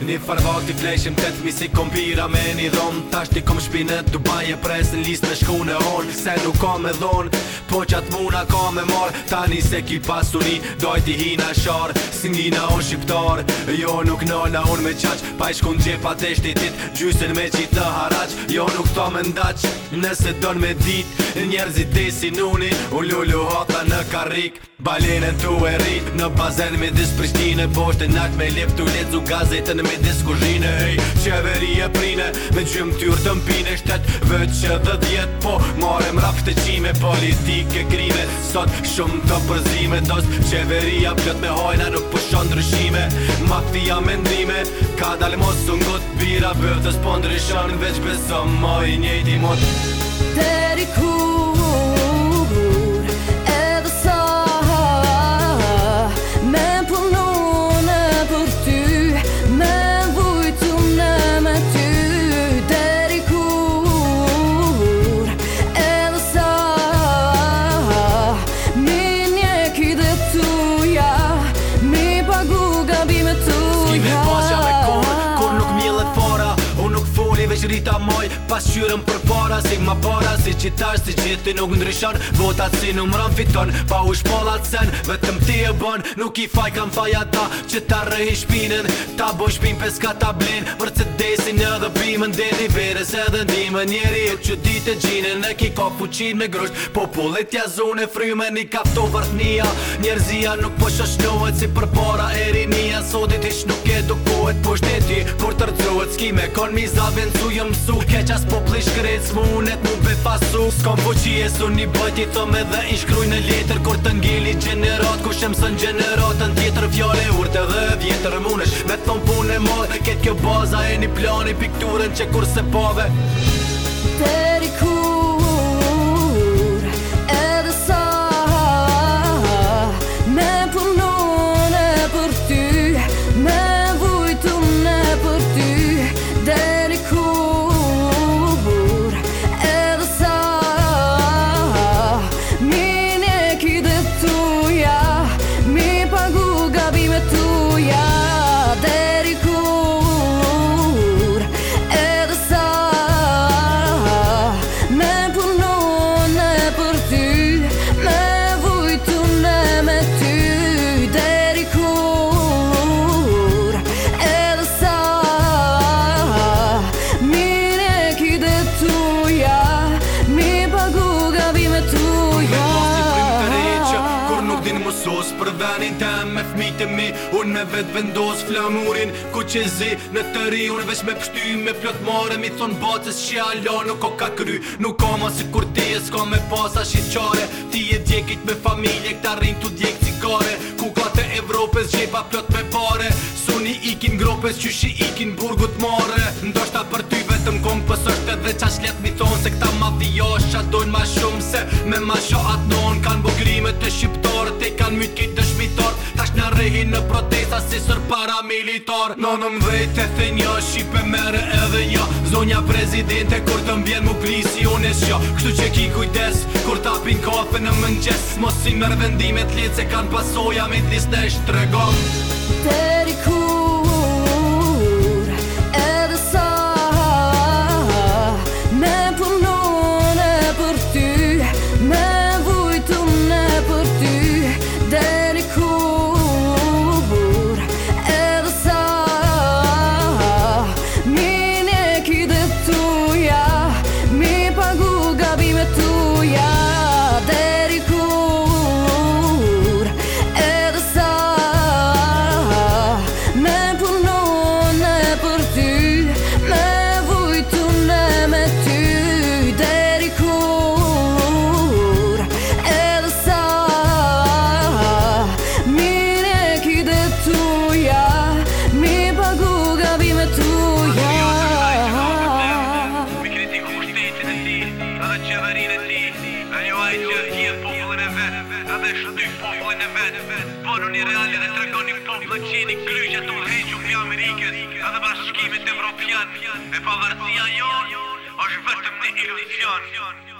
Një farvak t'i fleshim të t'mi si kombira me një dhom Tash t'i kom shpinët, du e pres në listë me shku në hon Se nuk ka me dhonë, po atë muna ka me mar Tani se ki pasuni, doj t'i hina sharë Si njina o shqiptarë, jo nuk nëna unë me qaqë Pa i shkun gje pa të shtetit, gjysën me qitë të haraqë Jo nuk ta me ndaqë, nëse don me ditë Njerëzit e si nuni, u lullu hata në karikë Balenën t'u e rritë, në bazen me dis Prishtine Po shtë me lip t'u me disku zhine hey, Qeveri e prine, me gjymë tyrë të mpine Shtetë vëtë që dhe djetë po Marem rap të qime, politike krime Sot shumë të përzime Dost qeveri a pëllot me hojna nuk pëshon ndryshime Mafia me ndrime, ka dalë mos të ngot Bira bëtës po ndryshon veç besom Moj njëti mot Teri ku rita moj Pas qyrën për para, si ma para Si qitar, si i nuk ndryshon Votat si nuk fiton Pa u shpolat sen, vetëm ti e bon Nuk i faj kam faja ta Që ta rëhi shpinën Ta boj shpinë pes ka ta blinë Për cëtë desin në dhe pimë edhe ndimën Njeri e që ditë e gjinën Në ki ka fuqin me grusht Popullet ja zone frime Një ka pëto Njerëzia nuk po shashnohet Si për para erinia Sotit ish nuk edukohet Po shteti kur të Ski me kon mi jë jo mësu Keq as po plish krejt s'mu unet mu be fasu S'kom po qi një bëjt i thëm edhe i shkruj në letër Kur të ngili gjenerat ku shemë së në tjetër fjale urte dhe vjetër munesh Me thonë punë e modhe ketë kjo baza e një plan i pikturën që kur se pove Teri ku në venin tem me fmitë mi Unë me vetë vendos flamurin ku që zi Në të ri unë veç me pështy me plot mare Mi thonë bacës që alo nuk o ka kry Nuk o ma si kur ti e s'ko me pasa shqiqare Ti e djekit me familje këta rrin t'u djek cikare Ku ka të Evropës gjepa plot me pare Suni ikin gropës që shi ikin burgut Ndo Ndoshta për ty vetëm kom pësësht edhe qa let mi thonë Se këta mafiosha dojnë ma shumë se me ma shoat non Kanë bo të në protesta si sër paramilitar Në në mdhejt e the një, shqipe mere edhe një jo. Zonja prezidente, kur të mbjen mu plisi unis që Kështu që ki kujtes, kur ta kafe në mëngjes Mos si mërë vendimet lit kanë pasoja me të listesh të regon Teri ku ti, a dhe qeverin e ti E jo a që e popullin e vetë A dhe popullin e vetë Bonu një reali dhe trakon një pop Dhe që e një kryqë atë u heqë u pja A dhe bashkimit Evropian E pavarësia jonë është vetëm një ilusion